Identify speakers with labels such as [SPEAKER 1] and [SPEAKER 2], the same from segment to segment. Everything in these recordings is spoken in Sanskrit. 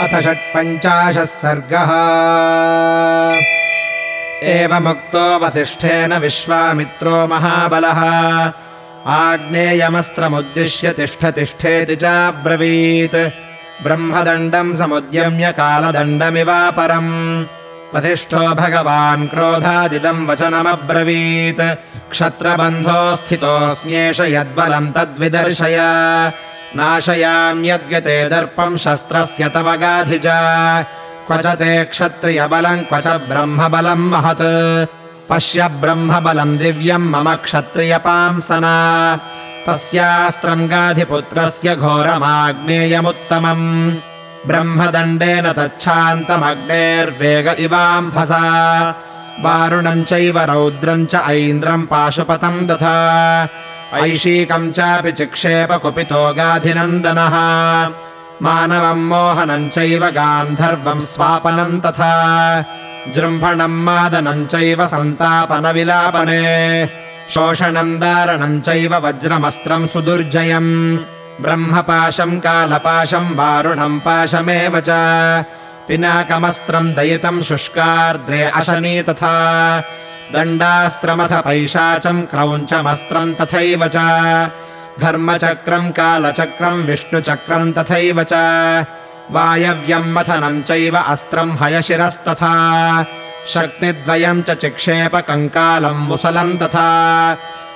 [SPEAKER 1] अथ षट्पञ्चाशः सर्गः। एवमुक्तो वसिष्ठेन विश्वामित्रो महाबलः। आग्नेयमस्त्रमुद्दिश्य तिष्ठ तिष्ठेति चाब्रवीत्। ब्रह्मदण्डम् समुद्यम्य कालदण्डमिवापरम्। वसिष्ठो भगवान् क्रोधादिदम् वचनमब्रवीत्। क्षत्रबन्धो स्थितोऽस्म्येष यद्बलम् तद्विदर्शय नाशयाम्यद्यते दर्पम् शस्त्रस्य तव गाधि च। क्व च ते क्षत्रियबलम् क्व च ब्रह्मबलम् महत्। पश्य ब्रह्मबलम् दिव्यम् मम क्षत्रियपांसना। तस्यास्त्रम् गाधिपुत्रस्य घोरमाग्नेयमुत्तमम्। ब्रह्मदण्डेन तच्छान्तमग्नेर्वेग इवाम्भसा वारुणम् चैव रौद्रम् च ऐन्द्रम् पाशुपतम् दथा ऐशीकम् चापि चिक्षेप कुपितो गाधिनन्दनः। मानवम् मोहनम् चैव गान्धर्वम् स्वापनम् तथा। जृम्भणम् मादनम् चैव सन्तापनविलापने। शोषणम् दारणम् चैव वज्रमस्त्रम् सुदुर्जयम्। ब्रह्मपाशम् कालपाशम् वारुणम् पाशमेव च। पिनाकमस्त्रम् दयितम् शुष्कार्द्रे अशनी तथा दण्डास्त्रमथ पैशाचम् क्रौञ्चमस्त्रम् तथैव च। धर्मचक्रम् कालचक्रम् विष्णुचक्रम् तथैव च। वायव्यम् मथनम् चैव अस्त्रम् हयशिरस्तथा। शक्तिद्वयम् चिक्षेप कङ्कालम् मुसलम् तथा।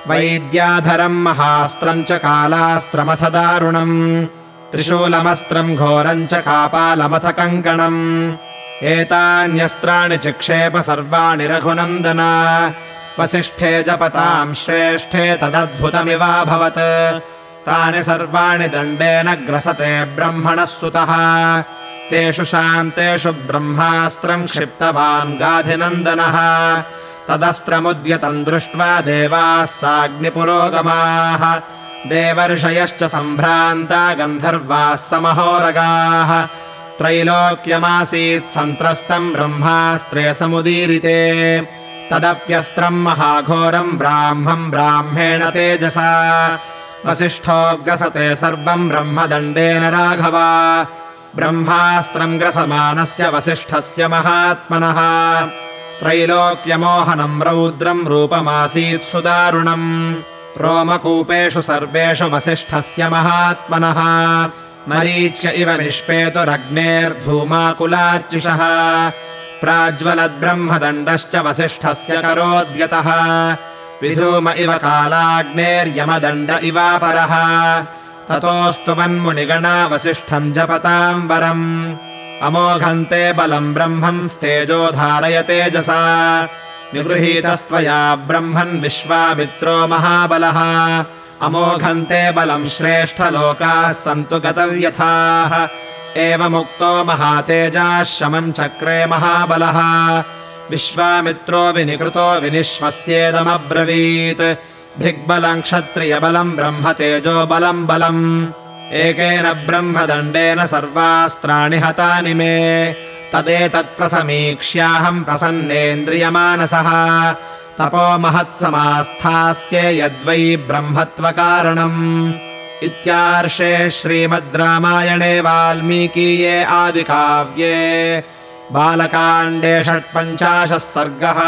[SPEAKER 1] वैद्याधरम् महास्त्रम् च कालास्त्रमथ दारुणम्। त्रिशूलमस्त्रम् घोरम् च कापालमथ कङ्कणम् एतान्यस्त्राणि चिक्षेप सर्वाणि रघुनन्दन। वसिष्ठे जपताम् श्रेष्ठे तदद्भुतमिवाभवत् तानि सर्वाणि दण्डेन ग्रसते ब्रह्मणः सुतः। तेषु शान्तेषु ब्रह्मास्त्रम् क्षिप्तवान् गाधिनन्दनः। तदस्त्रमुद्यतम् दृष्ट्वा देवाः साग्निपुरोगमाः। देवर्षयश्च सम्भ्रान्ता गन्धर्वाः समहोरगाः त्रैलोक्यमासीत् सन्त्रस्तम् ब्रह्मास्त्रे समुदीरिते। तदप्यस्त्रम् महाघोरम् ब्राह्मम् ब्राह्मेण तेजसा। वसिष्ठो ग्रसते सर्वम् ब्रह्मदण्डेन राघव। ब्रह्मास्त्रम् ग्रसमानस्य वसिष्ठस्य महात्मनः। त्रैलोक्यमोहनम् रौद्रम् रूपमासीत् सुदारुणम्। रोमकूपेषु सर्वेषु वसिष्ठस्य महात्मनः मरीच्य इव निष्पेतुरग्नेर्धूमाकुलार्चिषः प्राज्वलद्ब्रह्मदण्डश्च वसिष्ठस्य करोद्यतः। विधूम इव कालाग्नेर्यमदण्ड इवापरः। ततोऽस्तु मन्मुनिगणा वसिष्ठम् जपताम् वरम् अमोघन्ते बलम् ब्रह्मम् स्तेजो धारय तेजसा निगृहीतस्त्वया ब्रह्मन् विश्वामित्रो महाबलः अमोघन्ते बलम् श्रेष्ठलोकाः सन्तु गतव्यथाः। एवमुक्तो महातेजाः शमम् चक्रे महाबलः। विश्वामित्रो विनिकृतो विनिश्वस्येदमब्रवीत्। धिग्बलम् क्षत्रियबलम् ब्रह्मतेजो बलम् बलम्। एकेन ब्रह्मदण्डेन सर्वास्त्राणि हतानि मे। तदेतत्प्रसमीक्ष्याहम् प्रसन्नेन्द्रियमानसः तपो महत्समास्थास्ये यद्वै ब्रह्मत्वकारणम् इत्यार्षे श्रीमद् रामायणे वाल्मीकीये आदिकाव्ये बालकाण्डे षट्पञ्चाशः सर्गः